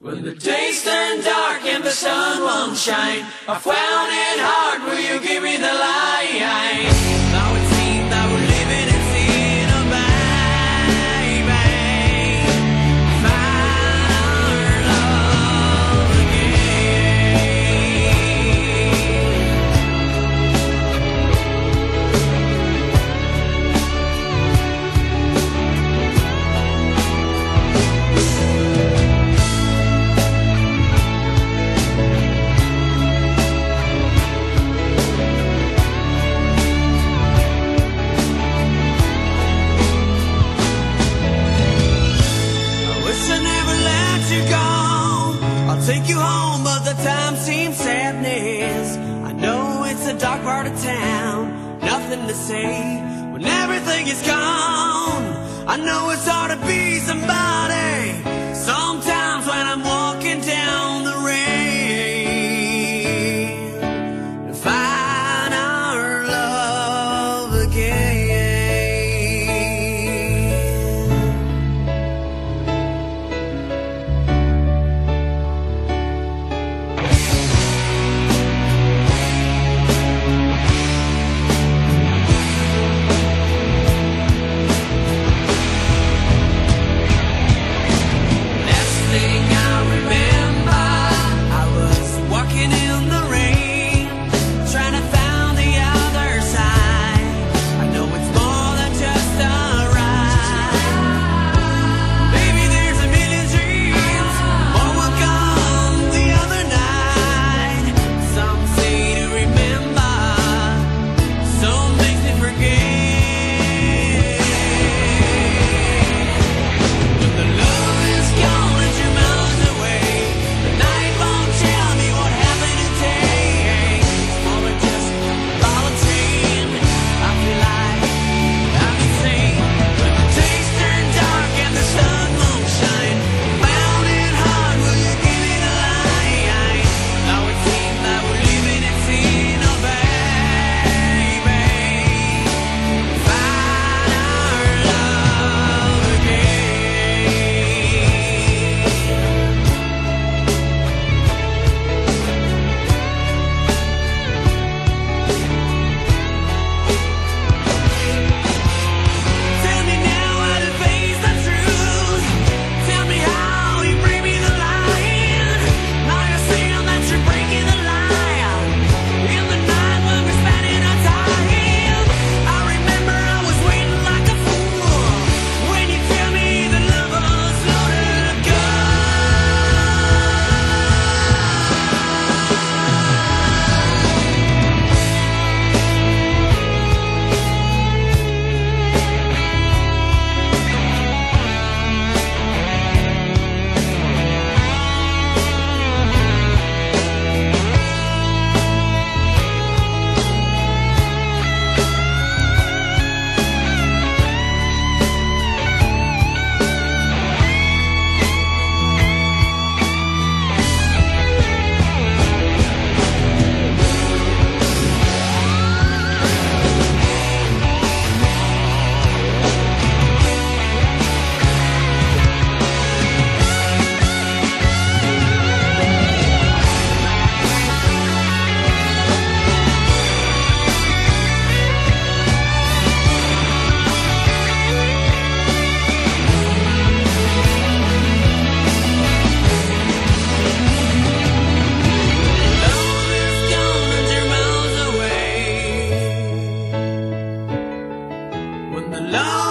When the days turn dark and the sun won't shine, I found it hard. Will you give me the light? The time seems sadness. I know it's a dark part of town, nothing to say when everything is gone. I know it's hard to be somebody Long.